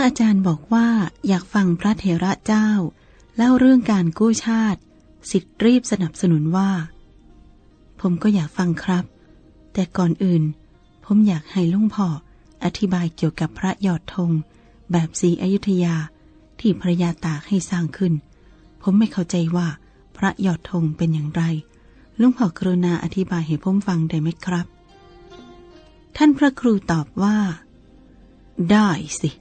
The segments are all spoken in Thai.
มื่ออาจารย์บอกว่าอยากฟังพระเถระเจ้า เล่าเรื่องการกู้ชาติสิทธิ์รีบสนับสนุนว่า ผมก็อยากฟังครับ แต่ก่อนอื่น ผมอยากให้ลุงพ่ออธิบายเกี่ยวกับพระยอดธงแบบสีอยุธยาที่พระยาตากให้สร้างขึ้น ผมไม่เข้าใจว่าพระยอดธงเป็นอย่างไรลุงพ่อกรุณาอธิบายให้ผมฟังได้ไหมครับ ท่านพระครูตอบว่า ได้สิ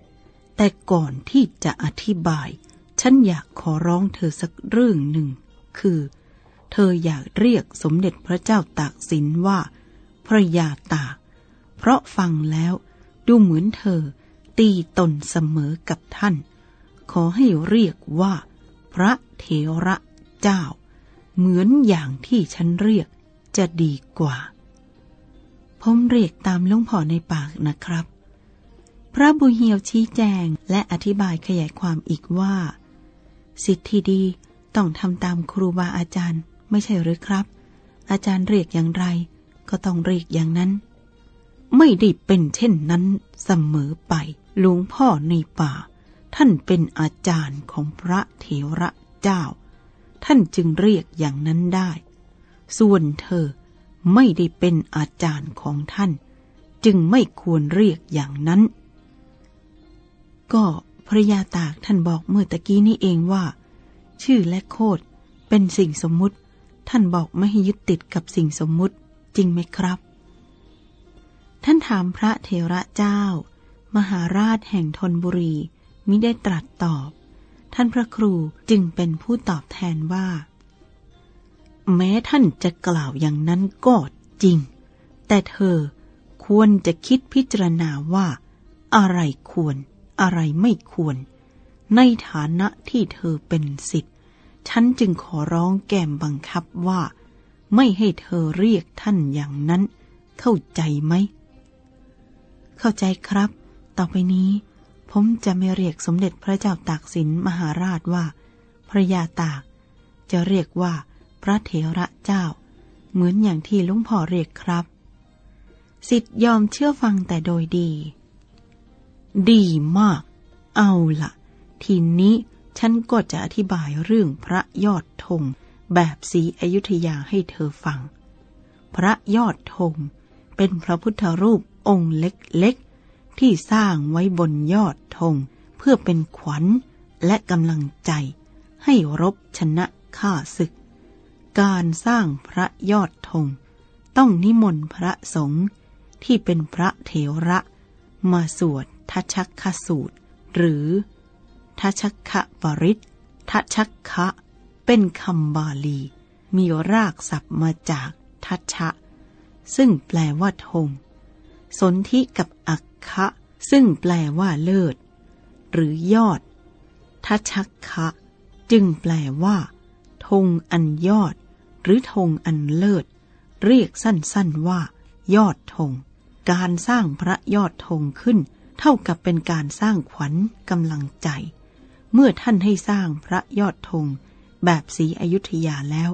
แต่ก่อนที่จะอธิบาย ฉันอยากขอร้องเธอสักเรื่องหนึ่ง คือ เธออยากเรียกสมเด็จพระเจ้าตากสินว่า พระยาตาก เพราะฟังแล้วดูเหมือนเธอตีตนเสมอกับท่าน ขอให้เรียกว่า พระเถระเจ้า เหมือนอย่างที่ฉันเรียกจะดีกว่า ผมเรียกตามลุงพ่อในปากนะครับ พระบุญเฮียวชี้แจงและอธิบายขยายความอีกว่า สิทธิ์ดีต้องทำตามครูบาอาจารย์ ไม่ใช่หรือครับ อาจารย์เรียกอย่างไร ก็ต้องเรียกอย่างนั้น ไม่ได้เป็นเช่นนั้นเสมอไปหลวงพ่อในป่า ท่านเป็นอาจารย์ของพระเถระเจ้า ท่านจึงเรียกอย่างนั้นได้ ส่วนเธอไม่ได้เป็นอาจารย์ของท่าน จึงไม่ควรเรียกอย่างนั้น ก็พระยาตากท่านบอกเมื่อตะกี้นี้เองว่า ชื่อและโคดเป็นสิ่งสมมุติ ท่านบอกไม่ให้ยึดติดกับสิ่งสมมุติจริงไหมครับ ท่านถามพระเถระเจ้า มหาราชแห่งธนบุรีมิได้ตรัสตอบ ท่านพระครูจึงเป็นผู้ตอบแทนว่า แม้ท่านจะกล่าวอย่างนั้นก็จริง แต่เธอควรจะคิดพิจารณาว่าอะไรควร อะไรไม่ควร ในฐานะที่เธอเป็นสิทธิ์ฉันจึงขอร้องแก้มบังคับว่า ไม่ให้เธอเรียกท่านอย่างนั้น เข้าใจไหม เข้าใจครับ ต่อไปนี้ ผมจะไม่เรียกสมเด็จพระเจ้าตากสินมหาราชว่า พระยาตาก จะเรียกว่า พระเถระเจ้า เหมือนอย่างที่ลุงพ่อเรียกครับ สิทธิ์ยอมเชื่อฟังแต่โดยดี ดีมาก เอาละทีนี้ฉันก็จะอธิบายเรื่องพระยอดธงแบบสีอยุธยาให้เธอฟัง พระยอดธงเป็นพระพุทธรูปองค์เล็กๆ ที่สร้างไว้บนยอดธงเพื่อเป็นขวัญและกำลังใจ ให้รบชนะข้าศึก การสร้างพระยอดธงต้องนิมนต์พระสงฆ์ที่เป็นพระเถระมาสวด ทัชักขสูตร หรือทัชักขปริตทัชักคะเป็นคำบาลี มีรากศัพท์มาจากทัชะ ซึ่งแปลว่าธงสนธิกับอักคะ ซึ่งแปลว่าเลิศ หรือยอดทัชักคะ จึงแปลว่าธงอันยอด หรือธงอันเลิศ เรียกสั้นๆว่า ยอดธงการสร้างพระยอดธงขึ้น เท่ากับเป็นการสร้างขวัญกำลังใจ เมื่อท่านให้สร้างพระยอดธงแบบสีอยุธยาแล้ว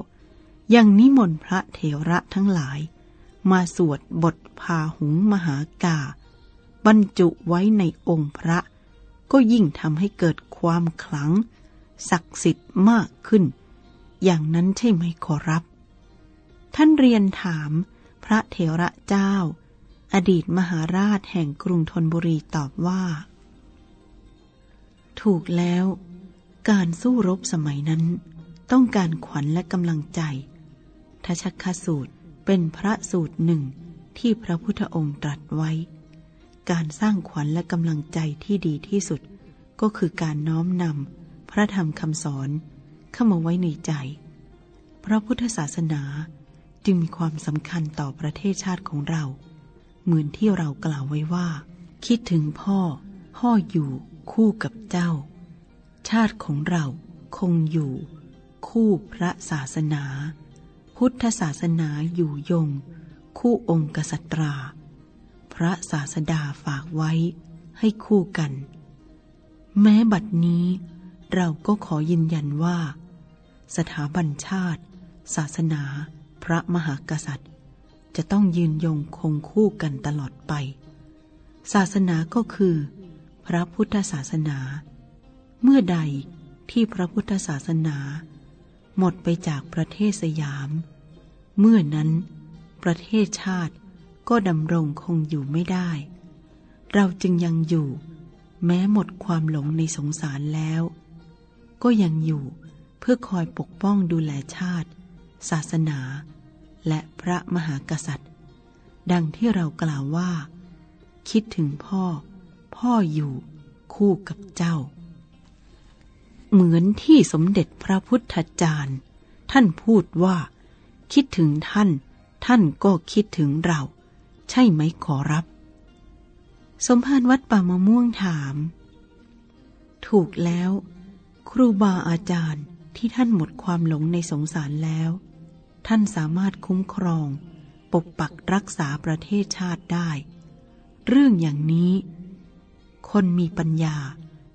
ยังนิมนต์พระเถระทั้งหลาย มาสวดบทพาหุงมหากา บรรจุไว้ในองค์พระ ก็ยิ่งทำให้เกิดความขลัง ศักดิ์สิทธิ์มากขึ้น อย่างนั้นใช่ไหมขอรับ ท่านเรียนถามพระเถระเจ้า อดีตมหาราชแห่งกรุงธนบุรีตอบว่า ถูกแล้ว การสู้รบสมัยนั้น ต้องการขวัญและกำลังใจทชักคสูตรเป็นพระสูตรหนึ่งที่พระพุทธองค์ตรัสไว้ การสร้างขวัญและกำลังใจที่ดีที่สุด ก็คือการน้อมนำพระธรรมคำสอนเข้ามาไว้ในใจ พระพุทธศาสนาจึงมีความสำคัญต่อประเทศชาติของเรา เหมือนที่เรากล่าวไว้ว่า คิดถึงพ่อ พ่ออยู่คู่กับเจ้า ชาติของเราคงอยู่ คู่พระศาสนา พุทธศาสนาอยู่ยง คู่องค์กษัตรา พระศาสดาฝากไว้ให้คู่กัน แม้บัดนี้เราก็ขอยืนยันว่า สถาบันชาติ ศาสนา พระมหากษัตริย์ จะต้องยืนยงคงคู่กันตลอดไป ศาสนาก็คือ พระพุทธศาสนา เมื่อใดที่พระพุทธศาสนา หมดไปจากประเทศสยาม เมื่อนั้น ประเทศชาติก็ดำรงคงอยู่ไม่ได้ เราจึงยังอยู่ แม้หมดความหลงในสงสารแล้ว ก็ยังอยู่เพื่อคอยปกป้องดูแลชาติ ศาสนา และพระมหากษัตริย์ ดังที่เรากล่าวว่า คิดถึงพ่อ พ่ออยู่คู่กับเจ้า เหมือนที่สมเด็จพระพุทธจารย์ ท่านพูดว่า คิดถึงท่าน ท่านก็คิดถึงเรา ใช่ไหมขอรับ สมภารวัดป่ามะม่วงถาม ถูกแล้ว ครูบาอาจารย์ที่ท่านหมดความหลงในสงสารแล้ว ท่านสามารถคุ้มครอง ปกปักรักษาประเทศชาติได้ เรื่องอย่างนี้ คนมีปัญญา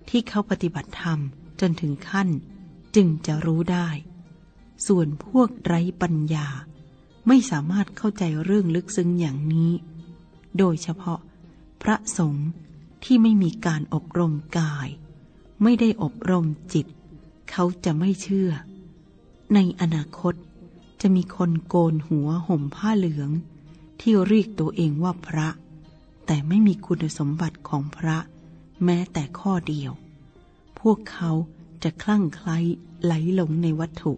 ที่เขาปฏิบัติธรรมจนถึงขั้น จึงจะรู้ได้ ส่วนพวกไร้ปัญญา ไม่สามารถเข้าใจเรื่องลึกซึ้งอย่างนี้ โดยเฉพาะ พระสงฆ์ที่ไม่มีการอบรมกาย ไม่ได้อบรมจิต เขาจะไม่เชื่อ ในอนาคต จะมีคนโกนหัวห่มผ้าเหลือง ที่เรียกตัวเองว่าพระ แต่ไม่มีคุณสมบัติของพระ แม้แต่ข้อเดียว พวกเขาจะคลั่งไคล้ไหลหลงในวัตถุ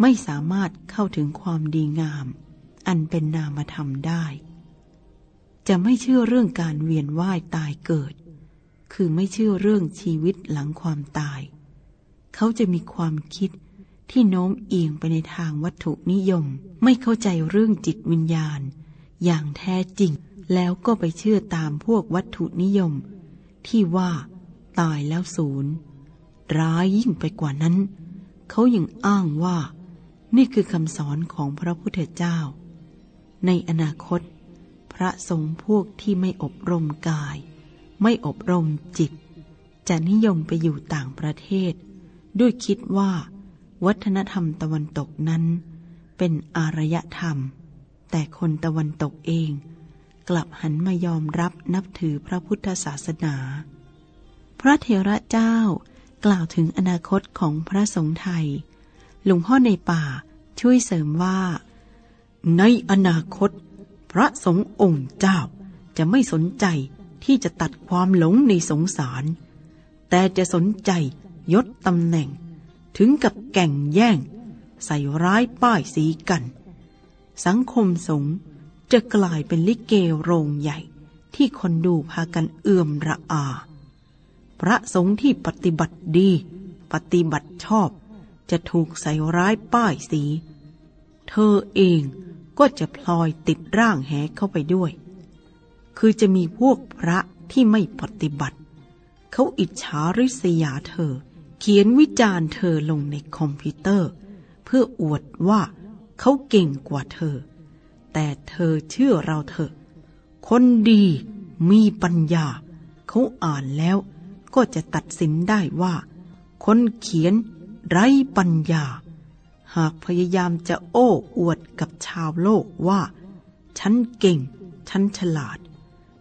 ไม่สามารถเข้าถึงความดีงาม อันเป็นนามธรรมได้ จะไม่เชื่อเรื่องการเวียนว่ายตายเกิด คือไม่เชื่อเรื่องชีวิตหลังความตาย เขาจะมีความคิด ที่โน้มเอียงไปในทางวัตถุนิยม ไม่เข้าใจเรื่องจิตวิญญาณ อย่างแท้จริง แล้วก็ไปเชื่อตามพวกวัตถุนิยม ที่ว่า ตายแล้วศูนย์ร้ายยิ่งไปกว่านั้น เขายังอ้างว่า นี่คือคำสอนของพระพุทธเจ้า ในอนาคต พระสงฆ์พวกที่ไม่อบรมกาย ไม่อบรมจิต จะนิยมไปอยู่ต่างประเทศ ด้วยคิดว่า วัฒนธรรมตะวันตกนั้น เป็นอารยธรรม แต่คนตะวันตกเอง กลับหันมายอมรับนับถือพระพุทธศาสนา พระเถระเจ้ากล่าวถึงอนาคตของพระสงฆ์ไทย หลวงพ่อในป่าช่วยเสริมว่า ในอนาคต พระสงฆ์องค์เจ้าจะไม่สนใจที่จะตัดความหลงในสงสาร แต่จะสนใจยศตำแหน่ง ถึงกับแก่งแย่ง ใส่ร้ายป้ายสีกัน สังคมสงฆ์จะกลายเป็นลิเกโรงใหญ่ ที่คนดูพากันเอื่อมระอา พระสงฆ์ที่ปฏิบัติดี ปฏิบัติชอบ จะถูกใส่ร้ายป้ายสี เธอเองก็จะพลอยติดร่างแหเข้าไปด้วย คือจะมีพวกพระที่ไม่ปฏิบัติ เขาอิจฉาริษยาเธอ เขียนวิจารณ์เธอลงในคอมพิวเตอร์ เพื่ออวดว่าเขาเก่งกว่าเธอ แต่เธอเชื่อเราเถอะ คนดีมีปัญญา เขาอ่านแล้วก็จะตัดสินได้ว่า คนเขียนไร้ปัญญา หากพยายามจะโอ้อวดกับชาวโลกว่า ฉันเก่ง ฉันฉลาด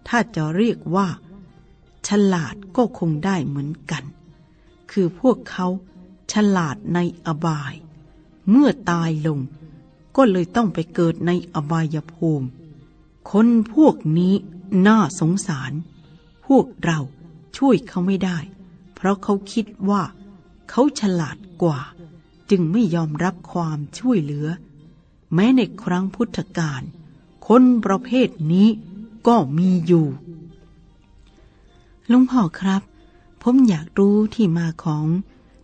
ถ้าจะเรียกว่า ฉลาดก็คงได้เหมือนกัน คือพวกเขาฉลาดในอบาย เมื่อตายลง ก็เลยต้องไปเกิดในอบายภูมิ คนพวกนี้น่าสงสาร พวกเราช่วยเขาไม่ได้ เพราะเขาคิดว่า เขาฉลาดกว่า จึงไม่ยอมรับความช่วยเหลือ แม้ในครั้งพุทธกาลคนประเภทนี้ก็มีอยู่ลุงพ่อครับ ผมอยากรู้ที่มาของ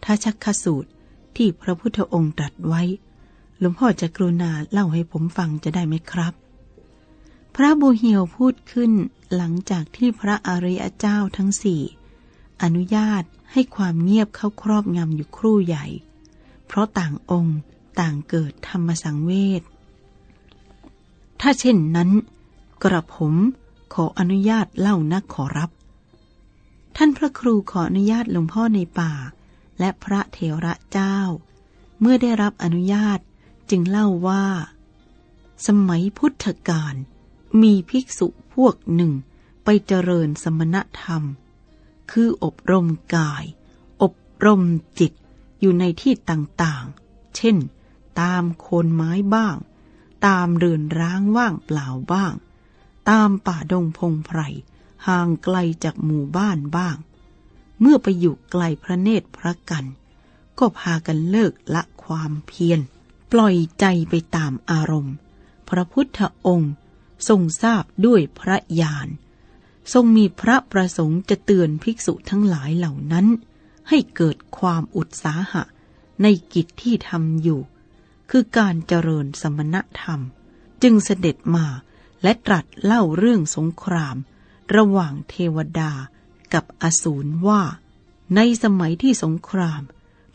ทัชักขสูตรที่พระพุทธองค์ตรัสไว้ หลวงพ่อจะกรุณาเล่าให้ผมฟังจะได้ไหมครับ พระบูเฮียวพูดขึ้นหลังจากที่พระอริยเจ้าทั้งสี่ อนุญาตให้ความเงียบเข้าครอบงำอยู่ครู่ใหญ่ เพราะต่างองค์ต่างเกิดธรรมสังเวช ถ้าเช่นนั้น กระผมขออนุญาตเล่านักขอรับ ท่านพระครูขออนุญาตหลวงพ่อในป่า และพระเถระเจ้า เมื่อได้รับอนุญาตจึงเล่าว่า สมัยพุทธกาลมีภิกษุพวกหนึ่งไปเจริญสมณธรรม คืออบรมกาย อบรมจิตอยู่ในที่ต่างๆ เช่น ตามโคนไม้บ้าง ตามเรือนร้างว่างเปล่าบ้าง ตามป่าดงพงไพร ห่างไกลจากหมู่บ้านบ้าง เมื่อไปอยู่ไกลพระเนตรพระกัน ก็พากันเลิกละความเพียร ปล่อยใจไปตามอารมณ์ พระพุทธองค์ทรงทราบด้วยพระญาณทรงมีพระประสงค์จะเตือนภิกษุทั้งหลายเหล่านั้น ให้เกิดความอุตสาหะ ในกิจที่ทำอยู่ คือการเจริญสมณธรรม จึงเสด็จมาและตรัสเล่าเรื่องสงคราม ระหว่างเทวดากับอสูรว่า ในสมัยที่สงคราม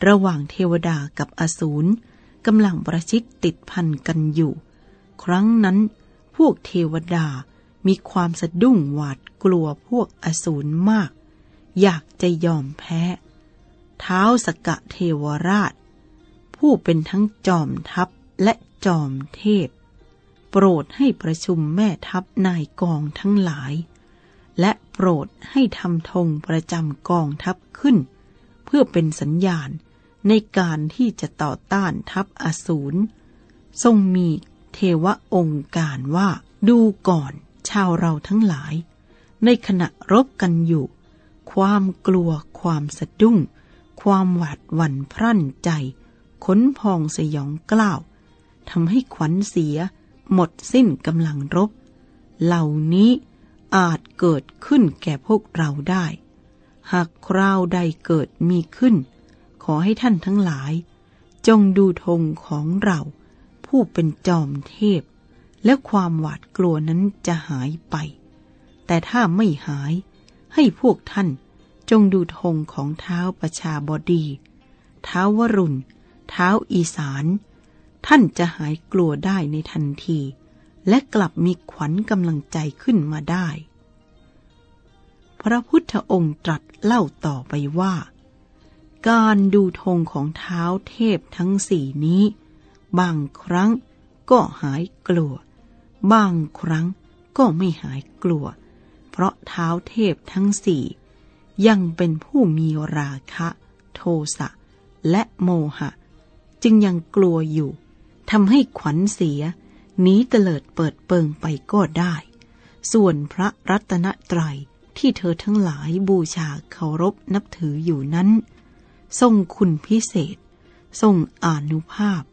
ระหว่างเทวดากับอสูรกำลังประชิดติดพันกันอยู่ ครั้งนั้น พวกเทวดามีความสะดุ้งหวาดกลัวพวกอสูรมาก อยากจะยอมแพ้ เท้าสกะเทวราช ผู้เป็นทั้งจอมทัพและจอมเทพ โปรดให้ประชุมแม่ทัพนายกองทั้งหลาย และโปรดให้ทำธงประจำกองทัพขึ้น เพื่อเป็นสัญญาณในการที่จะต่อต้านทัพอสูร ทรงมีเทวองค์การว่าดูก่อนชาวเราทั้งหลาย ในขณะรบกันอยู่ ความกลัวความสะดุ้ง ความหวาดหวั่นพรั่นใจ ขนพองสยองกล้าวทำให้ขวัญเสีย หมดสิ้นกำลังรบ เหล่านี้ อาจเกิดขึ้นแก่พวกเราได้ หากคราวใดเกิดมีขึ้น ขอให้ท่านทั้งหลาย จงดูธงของเรา ผู้เป็นจอมเทพ และความหวาดกลัวนั้นจะหายไป แต่ถ้าไม่หาย ให้พวกท่านจงดูธงของเท้าประชาบดีเท้าวรุณเท้าอีสาน ท่านจะหายกลัวได้ในทันที และกลับมีขวัญกำลังใจขึ้นมาได้ พระพุทธองค์ตรัสเล่าต่อไปว่า การดูธงของเท้าเทพทั้งสี่นี้ บางครั้งก็หายกลัว บางครั้งก็ไม่หายกลัว เพราะเท้าเทพทั้งสี่ยังเป็นผู้มีราคะ โทสะและโมหะ จึงยังกลัวอยู่ทำให้ขวัญเสีย หนีเตลิดเปิดเปิงไปก็ได้ ส่วนพระรัตนตรัยที่เธอทั้งหลายบูชาเคารพนับถืออยู่นั้น ทรงคุณพิเศษ ทรงอนุภาพ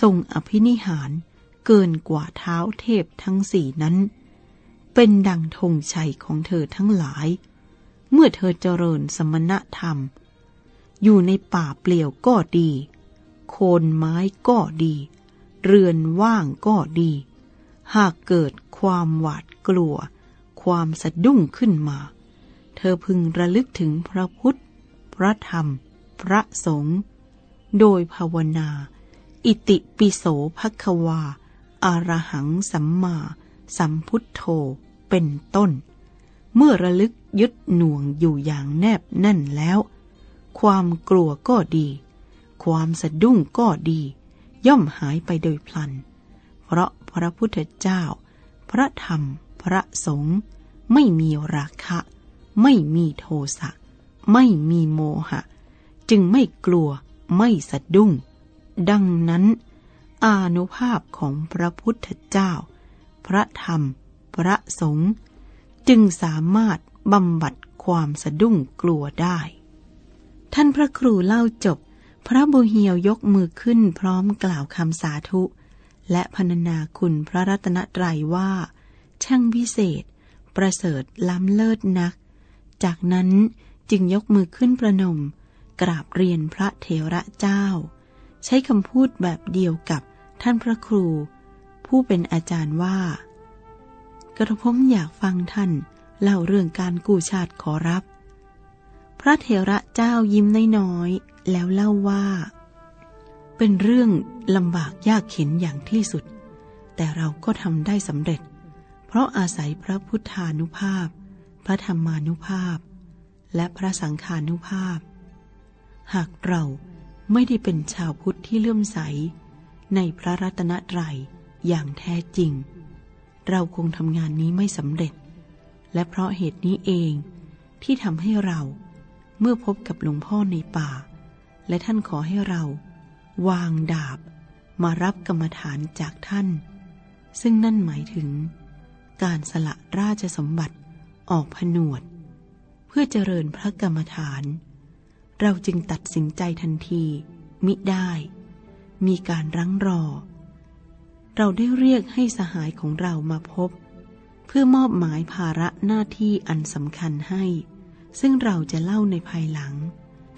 ทรงอภินิหารเกินกว่าเท้าเทพทั้งสี่นั้น เป็นดังธงชัยของเธอทั้งหลาย เมื่อเธอเจริญสมณธรรม อยู่ในป่าเปลี่ยวก็ดี โคนไม้ก็ดี เรือนว่างก็ดี หากเกิดความหวาดกลัว ความสะดุ้งขึ้นมา เธอพึงระลึกถึงพระพุทธ พระธรรม พระสงฆ์โดยภาวนา อิติปิโสภควา อารหังสัมมา สัมพุทโธเป็นต้น เมื่อระลึกยึดหน่วงอยู่อย่างแนบแน่นแล้ว ความกลัวก็ดี ความสะดุ้งก็ดี ย่อมหายไปโดยพลัน เพราะพระพุทธเจ้า พระธรรม พระสงฆ์ไม่มีราคะ ไม่มีโทสะ ไม่มีโมหะ จึงไม่กลัวไม่สะดุ้ง ดังนั้น อานุภาพของพระพุทธเจ้า พระธรรม พระสงฆ์จึงสามารถบำบัดความสะดุ้งกลัวได้ ท่านพระครูเล่าจบ พระบุเฮียวยกมือขึ้นพร้อมกล่าวคำสาธุ และพรรณนาคุณพระรัตนตรัยว่า ช่างพิเศษ ประเสริฐล้ำเลิศนัก จากนั้นจึงยกมือขึ้นประนม กราบเรียนพระเถระเจ้า ใช้คำพูดแบบเดียวกับท่านพระครู ผู้เป็นอาจารย์ว่า กระผมอยากฟังท่านเล่าเรื่องการกู้ชาติขอรับ พระเถระเจ้ายิ้มน้อย แล้วเล่าว่า เป็นเรื่องลำบากยากเข็นอย่างที่สุด แต่เราก็ทำได้สำเร็จ เพราะอาศัยพระพุทธานุภาพ พระธรรมานุภาพ และพระสังฆานุภาพ หากเราไม่ได้เป็นชาวพุทธที่เลื่อมใส ในพระรัตนตรัยอย่างแท้จริง เราคงทำงานนี้ไม่สำเร็จ และเพราะเหตุนี้เองที่ทำให้เราเมื่อพบกับหลวงพ่อในป่า และท่านขอให้เรา วางดาบมารับกรรมฐานจากท่าน ซึ่งนั่นหมายถึง การสละราชสมบัติออกผนวด เพื่อเจริญพระกรรมฐาน เราจึงตัดสินใจทันที มิได้ มีการรั้งรอ เราได้เรียกให้สหายของเรามาพบ เพื่อมอบหมายภาระหน้าที่อันสำคัญให้ ซึ่งเราจะเล่าในภายหลัง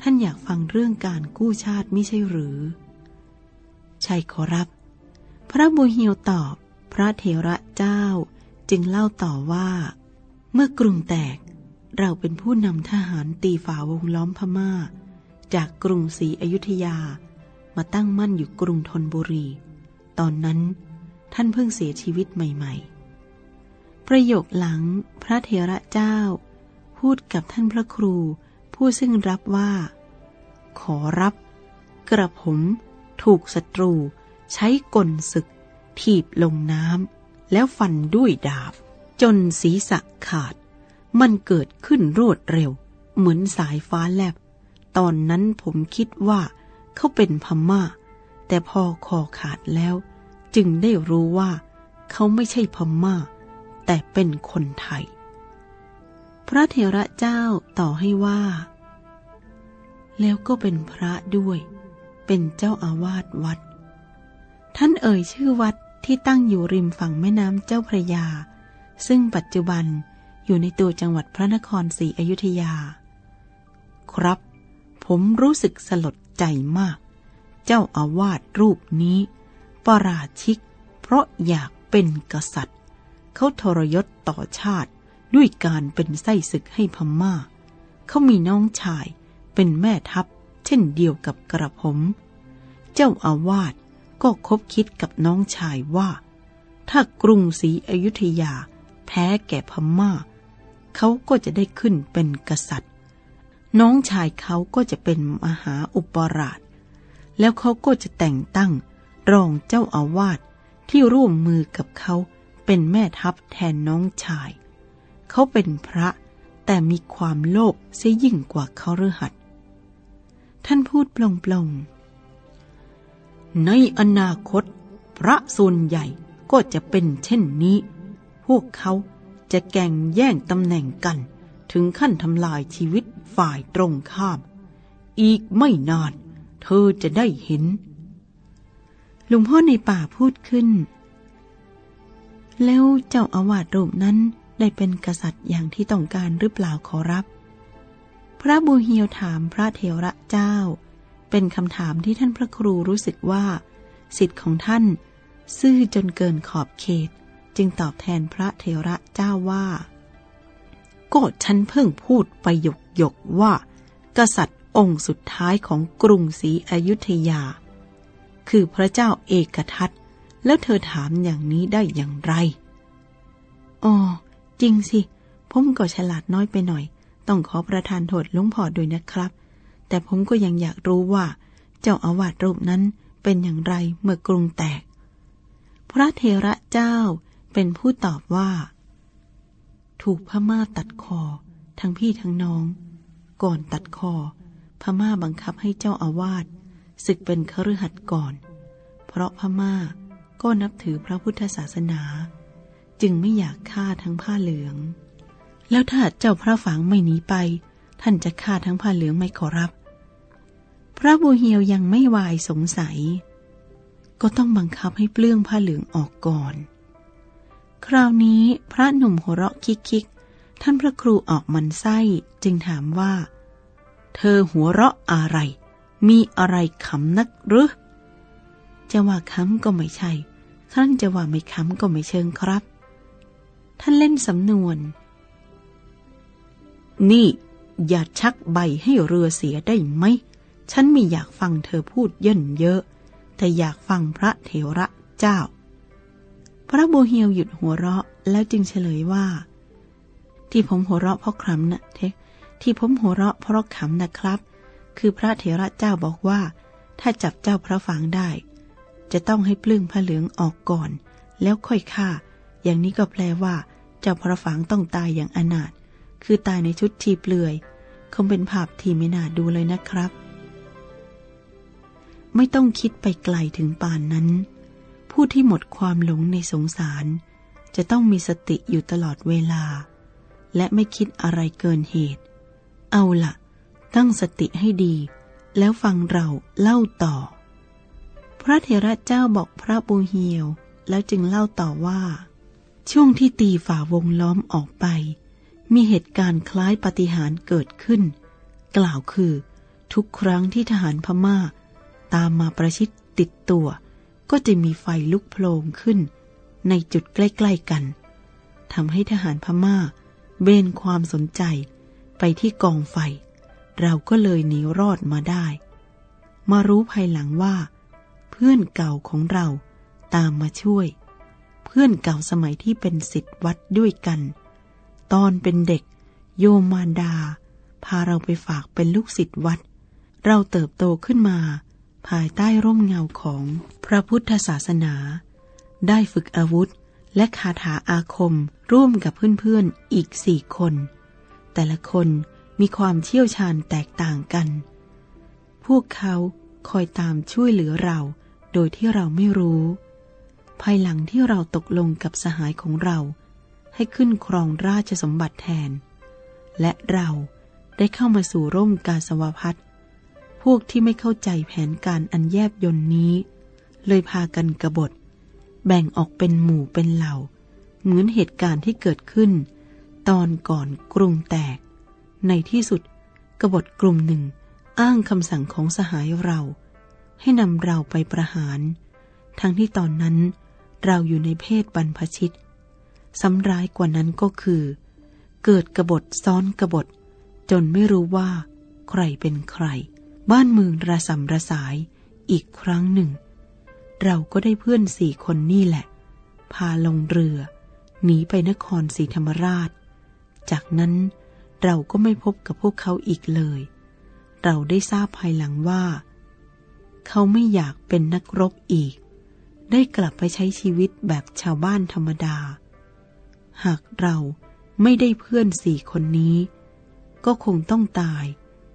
ท่านอยากฟังเรื่องการกู้ชาติไม่ใช่หรือ ใช่ขอรับ พระบุเฮียวตอบ พระเถระเจ้าจึงเล่าต่อว่า เมื่อกรุงแตกเราเป็นผู้นำทหารตีฝ่าวงล้อมพมา่า จากกรุงศรีอยุธยา มาตั้งมั่นอยู่กรุงธนบุรี ตอนนั้นท่านเพิ่งเสียชีวิตใหม่ ๆ ประโยคหลังพระเถระเจ้า พูดกับท่านพระครู ผู้ซึ่งรับว่า ขอรับ กระผมถูกศัตรูใช้กลศึก ถีบลงน้ำแล้วฟันด้วยดาบ จนศีรษะขาด มันเกิดขึ้นรวดเร็ว เหมือนสายฟ้าแลบ ตอนนั้นผมคิดว่าเขาเป็นพม่า แต่พอคอขาดแล้ว จึงได้รู้ว่า เขาไม่ใช่พม่า แต่เป็นคนไทย พระเถระเจ้าต่อให้ว่า แล้วก็เป็นพระด้วย เป็นเจ้าอาวาสวัด ท่านเอ่ยชื่อวัดที่ตั้งอยู่ริมฝั่งแม่น้ำเจ้าพระยา ซึ่งปัจจุบันอยู่ในตัวจังหวัดพระนครศรีอยุธยา ครับ ผมรู้สึกสลดใจมาก เจ้าอาวาสรูปนี้ ปราชิก เพราะอยากเป็นกษัตริย์ เขาทรยศต่อชาติ ด้วยการเป็นไส้ศึกให้พม่า เขามีน้องชายเป็นแม่ทัพ เช่นเดียวกับกระผม เจ้าอาวาสก็คบคิดกับน้องชายว่า ถ้ากรุงศรีอยุธยาแพ้แก่พม่า เขาก็จะได้ขึ้นเป็นกษัตริย์ น้องชายเขาก็จะเป็นมหาอุปราช แล้วเขาก็จะแต่งตั้งรองเจ้าอาวาสที่ร่วมมือกับเขาเป็นแม่ทัพแทนน้องชาย เขาเป็นพระ แต่มีความโลภเสียยิ่งกว่าเขาฤหัสท่านพูดปลงๆในอนาคต พระส่วนใหญ่ก็จะเป็นเช่นนี้ พวกเขาจะแก่งแย่งตำแหน่งกัน ถึงขั้นทำลายชีวิตฝ่ายตรงข้าม อีกไม่นาน เธอจะได้เห็นหลวงพ่อในป่าพูดขึ้น แล้วเจ้าอาวาสรูปนั้น ได้เป็นกษัตริย์อย่างที่ต้องการหรือเปล่าขอรับ พระบูเฮียวถามพระเถระเจ้า เป็นคำถามที่ท่านพระครูรู้สึกว่า สิทธิ์ของท่าน ซื่อจนเกินขอบเขต จึงตอบแทนพระเถระเจ้าว่าก็ฉันเพิ่งพูดไปหยกหยกว่า กษัตริย์องค์สุดท้ายของกรุงศรีอยุธยา คือพระเจ้าเอกทัตแล้วเธอถามอย่างนี้ได้อย่างไรอ๋อ ริงสิ ผมก็ฉลาดน้อยไปหน่อย ต้องขอประทานโทษลุงพอด้วยนะครับ แต่ผมก็ยังอยากรู้ว่า เจ้าอาวาสรูปนั้นเป็นอย่างไรเมื่อกรุงแตก พระเทระเจ้าเป็นผู้ตอบว่า ถูกพม่าตัดคอ ทั้งพี่ทั้งน้อง ก่อนตัดคอ พม่าบังคับให้เจ้าอาวาสศึกเป็นคฤหัสถ์ก่อน เพราะพม่าก็นับถือพระพุทธศาสนา จึงไม่อยากฆ่าทั้งผ้าเหลือง แล้วถ้าเจ้าพระฝังไม่หนีไป ท่านจะฆ่าทั้งผ้าเหลืองไม่ขอรับ พระบูเฮียวยังไม่วายสงสัย ก็ต้องบังคับให้เปลื้องผ้าเหลืองออกก่อน คราวนี้พระหนุ่มหัวเราะคิกคิกท่านพระครูออกมันไส้จึงถามว่า เธอหัวเราะอะไร มีอะไรขำนักหรือจะว่าขำก็ไม่ใช่ ท่านจะว่าไม่ขำก็ไม่เชิงครับ ท่านเล่นสำนวน นี่อย่าชักใบให้เรือเสียได้ไหม ฉันไม่อยากฟังเธอพูดเย่นเยอะ แต่อยากฟังพระเถระเจ้า พระโบเฮียวหยุดหัวเราะแล้วจึงเฉลยว่า ที่ผมหัวเราะเพราะขำนะเทที่ผมหัวเราะเพราะขำนะครับ คือพระเถระเจ้าบอกว่า ถ้าจับเจ้าพระฝังได้ จะต้องให้ปลื้งผ้าเหลืองออกก่อน แล้วค่อยฆ่า อย่างนี้ก็แปลว่า เจ้าพระฝังต้องตายอย่างอนาถคือตายในชุดทีเปลือย คงเป็นภาพที่ไม่น่าดูเลยนะครับ ไม่ต้องคิดไปไกลถึงป่านนั้น ผู้ที่หมดความหลงในสงสาร จะต้องมีสติอยู่ตลอดเวลา และไม่คิดอะไรเกินเหตุ เอาละ่ะ ตั้งสติให้ดี แล้วฟังเราเล่าต่อ พระเถระเจ้าบอกพระบูเฮียว แล้วจึงเล่าต่อว่า ช่วงที่ตีฝ่าวงล้อมออกไป มีเหตุการณ์คล้ายปฏิหารเกิดขึ้น กล่าวคือ ทุกครั้งที่ทหารพมา่า ตามมาประชิดติดตัว ก็จะมีไฟลุกโผล่ขึ้น ในจุดใกล้ ๆ กันทำให้ทหารพมา่า เบนความสนใจไปที่กองไฟ เราก็เลยหนีรอดมาได้ มารู้ภายหลังว่า เพื่อนเก่าของเราตามมาช่วย พื่อนเก่าสมัยที่เป็นสิทธิ์วัดด้วยกัน ตอนเป็นเด็ก โยมมารดา พาเราไปฝากเป็นลูกศิษย์วัด เราเติบโตขึ้นมา ภายใต้ร่มเงาของพระพุทธศาสนา ได้ฝึกอาวุธและคาถาอาคมร่วมกับเพื่อนๆอีกสี่คน แต่ละคนมีความเชี่ยวชาญแตกต่างกัน พวกเขาคอยตามช่วยเหลือเราโดยที่เราไม่รู้ ภายหลังที่เราตกลงกับสหายของเรา ให้ขึ้นครองราชสมบัติแทน และเราได้เข้ามาสู่ร่มกาสวพัฒพวกที่ไม่เข้าใจแผนการอันแยบยนนี้ เลยพากันกระบฏ แบ่งออกเป็นหมู่เป็นเหล่า เหมือนเหตุการณ์ที่เกิดขึ้น ตอนก่อนกรุงแตก ในที่สุดกบฏกลุ่มหนึ่งอ้างคำสั่งของสหายเรา ให้นำเราไปประหาร ทั้งที่ตอนนั้น เราอยู่ในเพศบรรพชิตซ้ำร้ายกว่านั้นก็คือ เกิดกบฏซ้อนกบฏ จนไม่รู้ว่า ใครเป็นใคร บ้านเมืองระสำระสายอีกครั้งหนึ่ง เราก็ได้เพื่อนสี่คนนี่แหละ พาลงเรือ หนีไปนครศรีธรรมราช จากนั้นเราก็ไม่พบกับพวกเขาอีกเลย เราได้ทราบภายหลังว่า เขาไม่อยากเป็นนักรบอีก ได้กลับไปใช้ชีวิตแบบชาวบ้านธรรมดา หากเราไม่ได้เพื่อนสี่คนนี้ ก็คงต้องตาย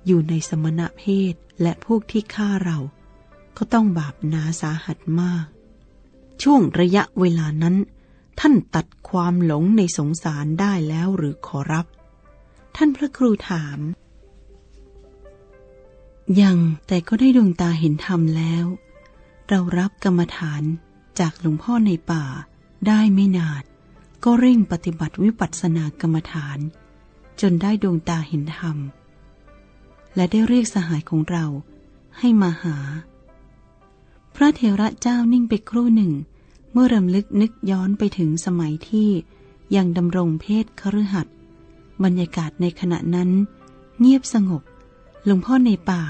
อยู่ในสมณะเพศและพวกที่ฆ่าเรา ก็ต้องบาปนาสาหัสมาก ช่วงระยะเวลานั้น ท่านตัดความหลงในสงสารได้แล้วหรือขอรับ ท่านพระครูถาม ยังแต่ก็ได้ดวงตาเห็นธรรมแล้ว เรารับกรรมฐานจากหลวงพ่อในป่าได้ไม่นานก็เร่งปฏิบัติวิปัสสนากรรมฐาน จนได้ดวงตาเห็นธรรม และได้เรียกสหายของเราให้มาหา พระเทระเจ้านิ่งไปครู่หนึ่ง เมื่อรำลึกนึกย้อนไปถึงสมัยที่ยังดำรงเพศคฤหัสถ์บรรยากาศในขณะนั้น เงียบสงบหลวงพ่อในป่า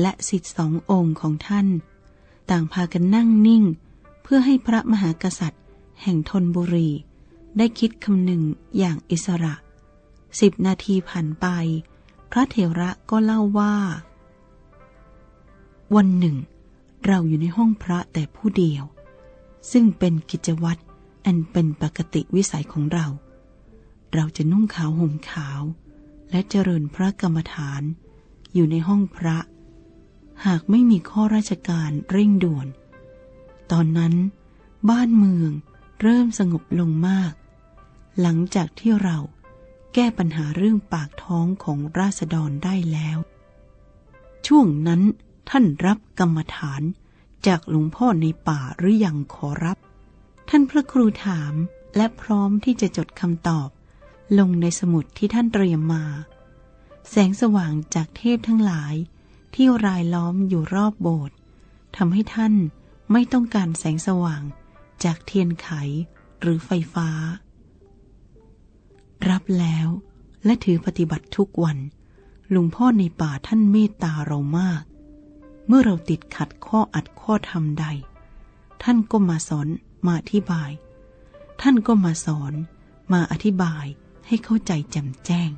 และสิทธิสององค์ของท่าน ต่างพากันนั่งนิ่ง เพื่อให้พระมหากษัตริย์ แห่งธนบุรี ได้คิดคำหนึ่งอย่างอิสระสิบนาทีผ่านไป พระเถระก็เล่าว่า วันหนึ่ง เราอยู่ในห้องพระแต่ผู้เดียว ซึ่งเป็นกิจวัตรอันเป็นปกติวิสัยของเรา เราจะนุ่งขาวห่มขาว และเจริญพระกรรมฐาน อยู่ในห้องพระ หากไม่มีข้อราชการเร่งด่วน ตอนนั้น บ้านเมืองเริ่มสงบลงมาก หลังจากที่เราแก้ปัญหาเรื่องปากท้องของราษฎรได้แล้ว ช่วงนั้นท่านรับกรรมฐานจากหลวงพ่อในป่าหรืออยังขอรับ ท่านพระครูถามและพร้อมที่จะจดคำตอบ ลงในสมุดที่ท่านเตรียมมา แสงสว่างจากเทพทั้งหลาย ที่รายล้อมอยู่รอบโบสถ์ทำให้ท่านไม่ต้องการแสงสว่างจากเทียนไขหรือไฟฟ้า รับแล้วและถือปฏิบัติทุกวันลุงพ่อในป่าท่านเมตตาเรามาก เมื่อเราติดขัดข้ออัดข้อทำใด ท่านก็มาสอนมาอธิบาย ท่านก็มาสอนมาอธิบายให้เข้าใจแจ่มแจ้ง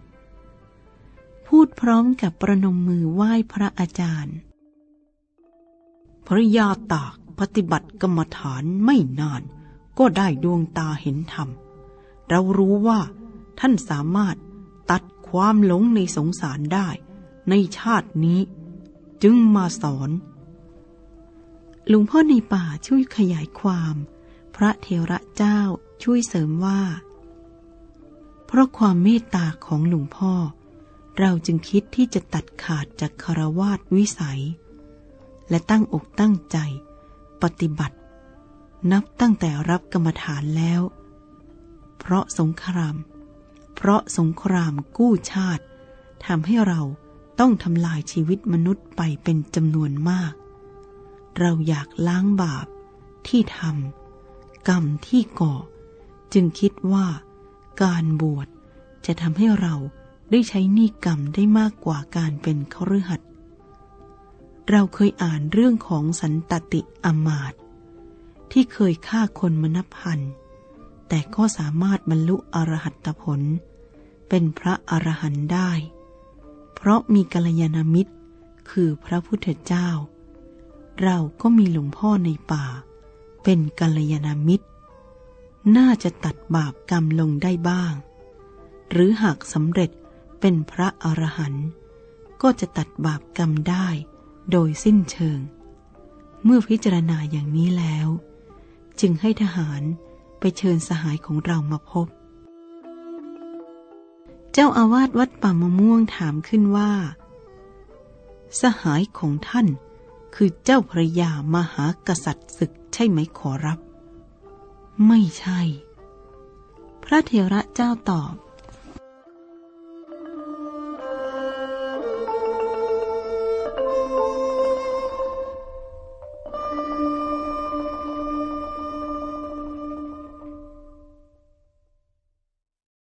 พูดพร้อมกับประนมมือไหว้พระอาจารย์ภริยาตากปฏิบัติกรรมฐานไม่นาน ก็ได้ดวงตาเห็นธรรม เรารู้ว่าท่านสามารถตัดความหลงในสงสารได้ ในชาตินี้ จึงมาสอนหลวงพ่อในป่าช่วยขยายความ พระเทระเจ้าช่วยเสริมว่า เพราะความเมตตาของหลวงพ่อ เราจึงคิดที่จะตัดขาดจากคารวาสวิสัย และตั้งอกตั้งใจ ปฏิบัติ นับตั้งแต่รับกรรมฐานแล้ว เพราะสงคราม เพราะสงครามกู้ชาติทำให้เราต้องทำลายชีวิตมนุษย์ไปเป็นจำนวนมาก เราอยากล้างบาปที่ทำกรรมที่ก่อ จึงคิดว่าการบวชจะทำให้เรา ได้ใช้หนี้กรรมได้มากกว่าการเป็นเครือขัดเราเคยอ่านเรื่องของสันตติอมาตย์ที่เคยฆ่าคนมนับพัน แต่ก็สามารถบรรลุอรหัตผล เป็นพระอรหันต์ได้ เพราะมีกัลยาณมิตร คือพระพุทธเจ้า เราก็มีหลวงพ่อในป่า เป็นกัลยาณมิตร น่าจะตัดบาปกรรมลงได้บ้าง หรือหากสำเร็จ เป็นพระอรหันต์ก็จะตัดบาปกรรมได้โดยสิ้นเชิง เมื่อพิจารณาอย่างนี้แล้ว จึงให้ทหารไปเชิญสหายของเรามาพบ เจ้าอาวาสวัดป่ามะม่วงถามขึ้นว่า สหายของท่านคือเจ้าพระยามหากษัตริย์ศึกใช่ไหมขอรับ ไม่ใช่ พระเถระเจ้าตอบ